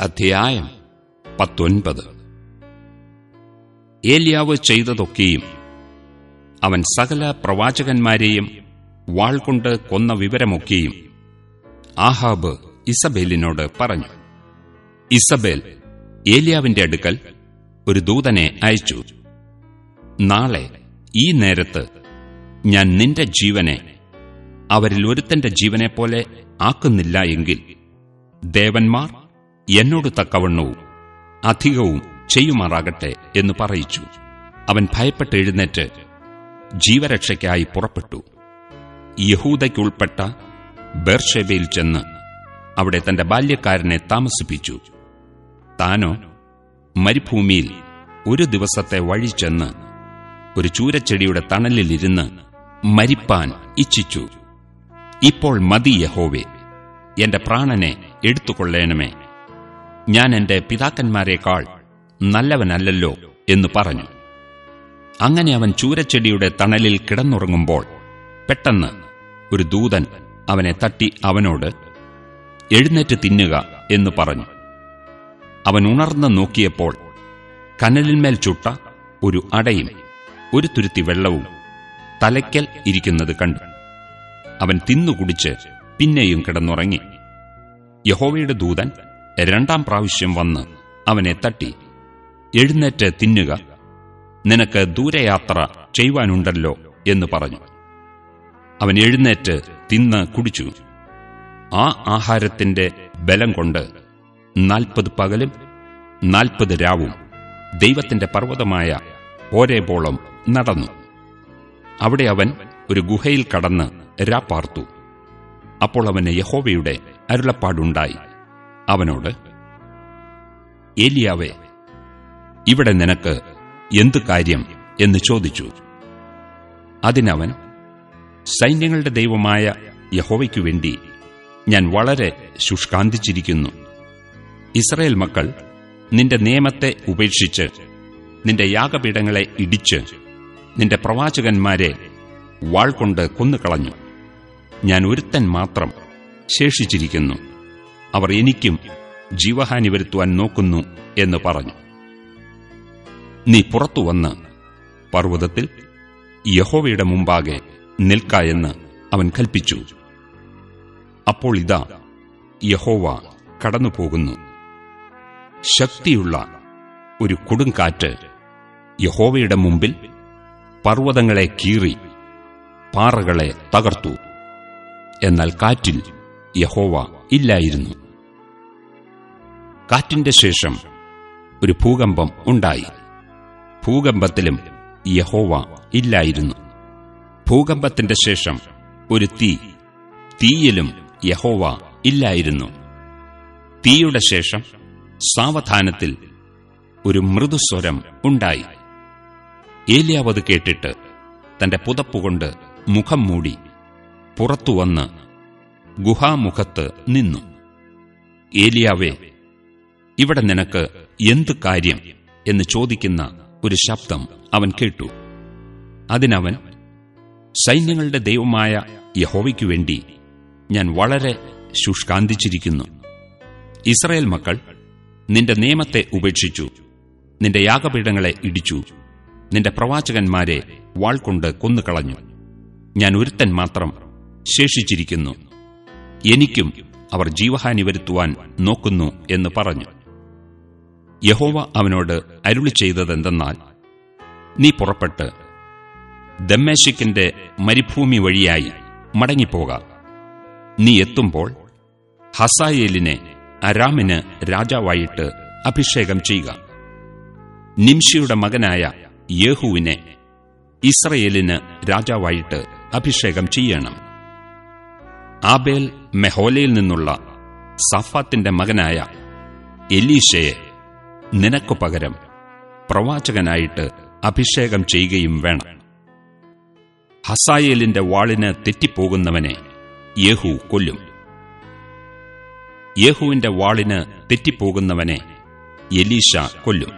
അധ്യായം പത്തൊൻപത്. ഏലിയാവ് ചെയ്തതൊക്കെയും അവൻ സകല പ്രവാചകന്മാരെയും വാൾകൊണ്ട് കൊന്ന വിവരമൊക്കെയും ആഹാബ് ഇസബേലിനോട് പറഞ്ഞു. ഇസബേൽ ഏലിയാവിന്റെ അടുക്കൽ ഒരു ദൂതനെ അയച്ചു. നാളെ ഈ നേരത്ത് ഞാൻ നിന്റെ ജീവനെ അവരിൽ ഒരുത്തന്റെ ജീവനെപ്പോലെ ആക്കുന്നില്ല എങ്കിൽ ദേവന്മാർ എന്നോട് തക്കവണ്ണവും അധികവും ചെയ്യുമാറാകട്ടെ എന്ന് പറയിച്ചു. അവൻ ഭയപ്പെട്ട് എഴുന്നേറ്റ് ജീവരക്ഷയ്ക്കായി പുറപ്പെട്ടു. യഹൂദയ്ക്കുൾപ്പെട്ട ബെർഷേബയിൽ ചെന്ന് അവിടെ തന്റെ ബാല്യക്കാരനെ താമസിപ്പിച്ചു. താനോ മരുഭൂമിയിൽ ഒരു ദിവസത്തെ വഴി ചെന്ന് ഒരു ചൂരച്ചെടിയുടെ തണലിലിരുന്ന് മരിപ്പാൻ ഇച്ഛിച്ചു. ഇപ്പോൾ മതി യഹോവേ എന്റെ പ്രാണനെ എടുത്തുകൊള്ളേണമേ. ഞാൻ എന്റെ പിതാക്കന്മാരെക്കാൾ നല്ലവനല്ലല്ലോ എന്ന് പറഞ്ഞു. അങ്ങനെ അവൻ ചൂരച്ചെടിയുടെ തണലിൽ കിടന്നുറങ്ങുമ്പോൾ പെട്ടെന്ന് ഒരു ദൂതൻ അവനെ തട്ടി അവനോട് എഴുന്നേറ്റ് തിന്നുക എന്ന് പറഞ്ഞു. അവൻ ഉണർന്ന് നോക്കിയപ്പോൾ കനലിന്മേൽ ചുട്ട ഒരു അടയും ഒരു തുരുത്തി വെള്ളവും തലയ്ക്കൽ ഇരിക്കുന്നത് കണ്ടു. അവൻ തിന്നുകുടിച്ച് പിന്നെയും കിടന്നുറങ്ങി. യഹോവയുടെ ദൂതൻ രണ്ടാം പ്രാവശ്യം വന്ന് അവനെ തട്ടി. എഴുന്നേറ്റ് തിന്നുക. നിനക്ക് ദൂരയാത്ര ചെയ്യുവാനുണ്ടല്ലോ എന്ന് പറഞ്ഞു. അവൻ എഴുന്നേറ്റ് തിന്ന് കുടിച്ചു. ആ ആഹാരത്തിന്റെ ബലം കൊണ്ട് നാൽപ്പത് പകലും നാൽപ്പത് രാവും ദൈവത്തിന്റെ പർവതമായ ഓരേപോളം നടന്നു. അവിടെ അവൻ ഒരു ഗുഹയിൽ കടന്ന് രാപ്പാർത്തു അപ്പോൾ അവന് യഹോവയുടെ അരുളപ്പാടുണ്ടായി. അവനോട് ഏലിയാവേ ഇവിടെ നിനക്ക് എന്തു കാര്യം? എന്ന് ചോദിച്ചു. അതിനവൻ സൈന്യങ്ങളുടെ ദൈവമായ യഹോവയ്ക്കു വേണ്ടി ഞാൻ വളരെ ശുഷ്കാന്തിച്ചിരിക്കുന്നു. ഇസ്രയേൽ മക്കൾ നിന്റെ നിയമത്തെ ഉപേക്ഷിച്ച് നിന്റെ യാഗപീഠങ്ങളെ ഇടിച്ച് നിന്റെ പ്രവാചകന്മാരെ വാൾകൊണ്ട് കൊന്നുകളഞ്ഞു. ഞാൻ ഒരുത്തൻ മാത്രം ശേഷിച്ചിരിക്കുന്നു. അവർ എനിക്കും ജീവഹാനി വരുത്തുവാൻ നോക്കുന്നു എന്ന് പറഞ്ഞു. നീ പുറത്തു വന്ന് പർവതത്തിൽ യഹോവയുടെ മുമ്പാകെ നിൽക്ക എന്ന് അവൻ കൽപ്പിച്ചു. അപ്പോൾ ഇതാ യഹോവ കടന്നുപോകുന്നു. ശക്തിയുള്ള ഒരു കൊടുങ്കാറ്റ് യഹോവയുടെ മുമ്പിൽ പർവതങ്ങളെ കീറി പാറകളെ തകർത്തു. എന്നാൽ കാറ്റിൽ യഹോവ ഇല്ലായിരുന്നു. കാറ്റിന്റെ ശേഷം ഒരു ഭൂകമ്പം ഉണ്ടായി. ഭൂകമ്പത്തിലും യഹോവ ഇല്ലായിരുന്നു. ഭൂകമ്പത്തിന്റെ ശേഷം ഒരു തീ തീയിലും യഹോവ ഇല്ലായിരുന്നു. തീയുടെ ശേഷം സാവധാനത്തിൽ ഒരു മൃദുസ്വരം ഉണ്ടായി. ഏലിയാവത് കേട്ടിട്ട് തന്റെ പുതപ്പുകൊണ്ട് മുഖം മൂടി പുറത്തുവന്ന് ഗുഹാമുഖത്ത് നിന്നു. ഏലിയാവേ ഇവിടെ നിനക്ക് എന്തു കാര്യം എന്ന് ചോദിക്കുന്ന ഒരു ശബ്ദം അവൻ കേട്ടു. അതിനവൻ സൈന്യങ്ങളുടെ ദൈവമായ യഹോവയ്ക്കു വേണ്ടി ഞാൻ വളരെ ശുഷ്കാന്തിച്ചിരിക്കുന്നു. ഇസ്രായേൽ മക്കൾ നിന്റെ നിയമത്തെ ഉപേക്ഷിച്ചു നിന്റെ യാഗപീഠങ്ങളെ ഇടിച്ചു നിന്റെ പ്രവാചകന്മാരെ വാൾകൊണ്ട് കൊന്നുകളഞ്ഞു. ഞാൻ ഒരുത്തൻ മാത്രം ശേഷിച്ചിരിക്കുന്നു. എനിക്കും അവർ ജീവഹാനി വരുത്തുവാൻ നോക്കുന്നു എന്ന് പറഞ്ഞു. യഹോവ അവനോട് അരുളി ചെയ്തതെന്തെന്നാൽ നീ പുറപ്പെട്ട് ദമ്മേശിക്കിന്റെ മരുഭൂമി വഴിയായി മടങ്ങിപ്പോക. നീ എത്തുമ്പോൾ ഹസായേലിനെ അരാമിന് രാജാവായിട്ട് അഭിഷേകം ചെയ്യുക. നിംഷിയുടെ മകനായ യേഹുവിനെ ഇസ്രയേലിന് രാജാവായിട്ട് അഭിഷേകം ചെയ്യണം. ആബേൽ മെഹോലയിൽ നിന്നുള്ള സഫാത്തിന്റെ മകനായ എലീഷയെ നിനക്കു പകരം പ്രവാചകനായിട്ട് അഭിഷേകം ചെയ്യുകയും വേണം. ഹസായേലിന്റെ വാളിന് തെറ്റിപ്പോകുന്നവനെ യേഹു കൊല്ലും. യേഹുവിന്റെ വാളിന് തെറ്റിപ്പോകുന്നവനെ എലീഷ കൊല്ലും.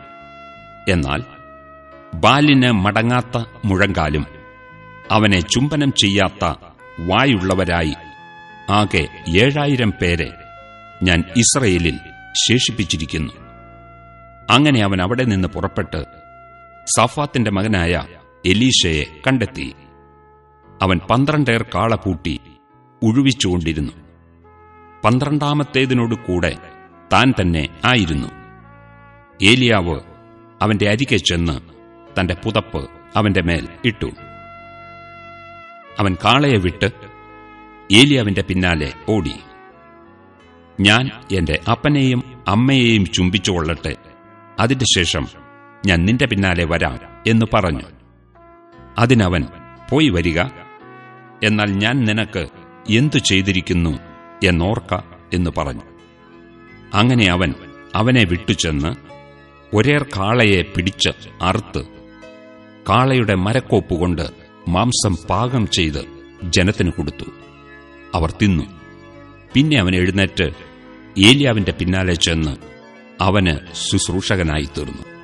എന്നാൽ ബാലിന് മടങ്ങാത്ത മുഴങ്കാലും അവനെ ചുംബനം ചെയ്യാത്ത വായുള്ളവരായി ആകെ ഏഴായിരം പേരെ ഞാൻ ഇസ്രയേലിൽ ശേഷിപ്പിച്ചിരിക്കുന്നു. അങ്ങനെ അവൻ അവിടെ നിന്ന് പുറപ്പെട്ട് സഫാത്തിന്റെ മകനായ എലീഷയെ കണ്ടെത്തി. അവൻ പന്ത്രണ്ടേർ കാള പൂട്ടി ഉഴുവിച്ചുകൊണ്ടിരുന്നു. പന്ത്രണ്ടാമത്തേതിനോട് കൂടെ താൻ തന്നെ ആയിരുന്നു. ഏലിയാവ് അവന്റെ അരികെ ചെന്ന് തന്റെ പുതപ്പ് അവന്റെ മേൽ ഇട്ടു. അവൻ കാളയെ വിട്ട് ഏലിയാവിന്റെ പിന്നാലെ ഓടി. ഞാൻ എന്റെ അപ്പനെയും അമ്മയെയും ചുംബിച്ചുകൊള്ളട്ടെ അതിന്റെ ശേഷം ഞാൻ നിന്റെ പിന്നാലെ വരാം എന്ന് പറഞ്ഞു. അതിനവൻ പോയി വരിക. എന്നാൽ ഞാൻ നിനക്ക് എന്തു ചെയ്തിരിക്കുന്നു എന്നോർക്ക എന്ന് പറഞ്ഞു. അങ്ങനെ അവൻ അവനെ വിട്ടുചെന്ന് ഒരേർ കാളയെ പിടിച്ച് അറുത്ത് കാളയുടെ മരക്കോപ്പുകൊണ്ട് മാംസം പാകം ചെയ്ത് ജനത്തിന് കൊടുത്തു. അവർ തിന്നു. പിന്നെ അവൻ എഴുന്നേറ്റ് ഏലിയാവിന്റെ പിന്നാലെ ചെന്ന് അവന് ശുശ്രൂഷകനായി തീർന്നു